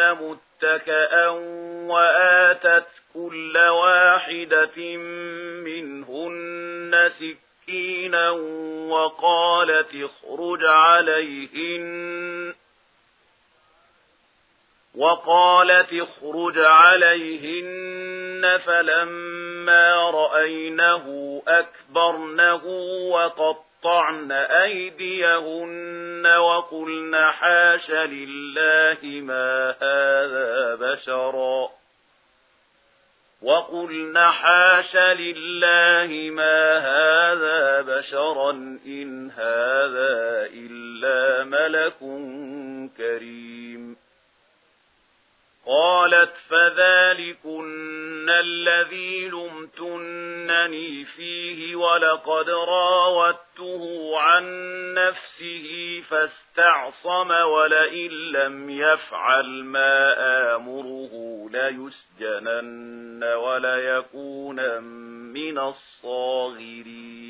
متكأا وآتت كل واحدة منهن سكينا وقالت اخرج عليهن وقالت اخرج عليهن فلما رأينه أكبرنه وَقَطَّعْنَ قطعن أيديهن وقلن حاش لله ما هذا بشرا. وقلن حاش لله ما هذا بشرا إن هذا إلا ملك كريم. قالت فذلكن الذي لمتنني فيه ولقد راوت نهيته عن نفسه فاستعصم ولئن لم يفعل ما آمره ليسجنن وليكون من الصاغرين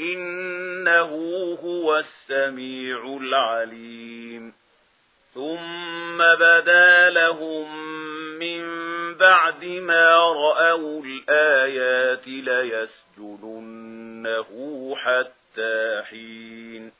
إِنَّهُ هُوَ السَّمِيعُ الْعَلِيمُ. ثُمَّ بَدَا لَهُم مِّن بَعْدِ مَا رَأَوُا الْآيَاتِ لَيَسْجُنُنَّهُ حَتَّىٰ حِينٍ.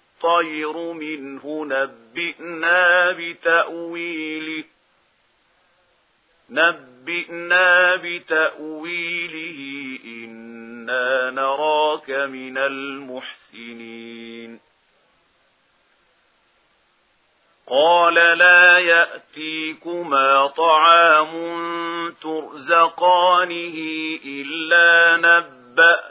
الطير منه نبئنا بتأويله نبئنا بتأويله إنا نراك من المحسنين قال لا يأتيكما طعام ترزقانه إلا نبأ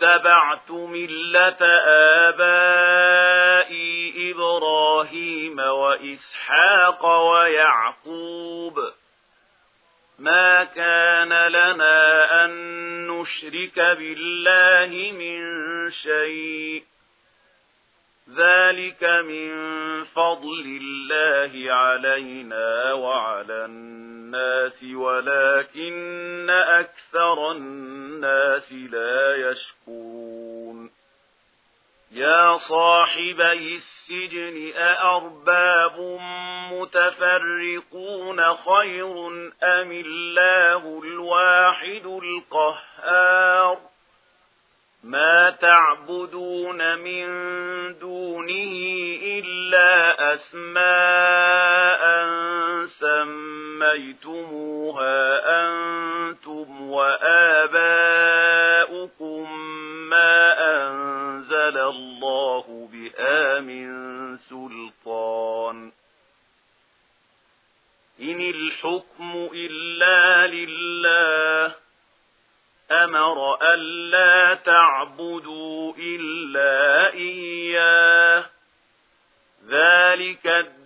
اتبعت ملة آبائي إبراهيم وإسحاق ويعقوب. ما كان لنا أن نشرك بالله من شيء. ذلك من فضل الله علينا وعلى الناس. الناس ولكن أكثر الناس لا يشكرون. يا صاحبي السجن أأرباب متفرقون خير أم الله الواحد القهار؟ ما تعبدون من دونه إلا أسمان أحييتموها أنتم وآباؤكم ما أنزل الله بها من سلطان إن الحكم إلا لله أمر ألا تعبدوا إلا إياه ذلك الدين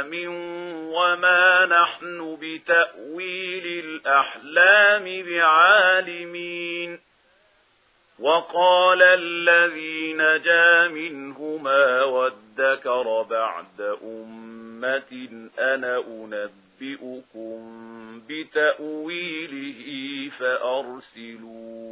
الْأَحْلَامِ وما نحن بتأويل الأحلام بعالمين. وقال الذي نجا منهما وادكر بعد أمة أنا أنبئكم بتأويله فأرسلون.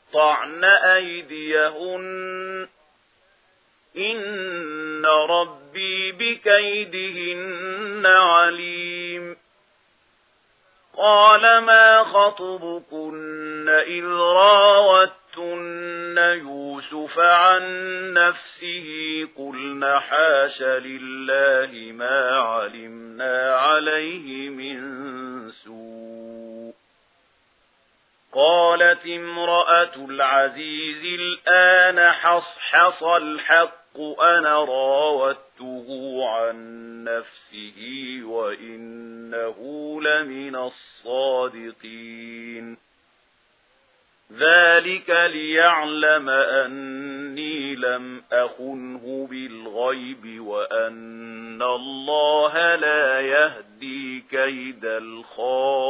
قطعن أيديهن. إن ربي بكيدهن عليم. قال ما خطبكن إذ راوتن يوسف عن نفسه؟ قلن حاش لله ما قالت امرأة العزيز الآن حصحص الحق أنا راوته عن نفسه وإنه لمن الصادقين. ذلك ليعلم أني لم أخنه بالغيب وأن الله لا يهدي كيد الخائنين.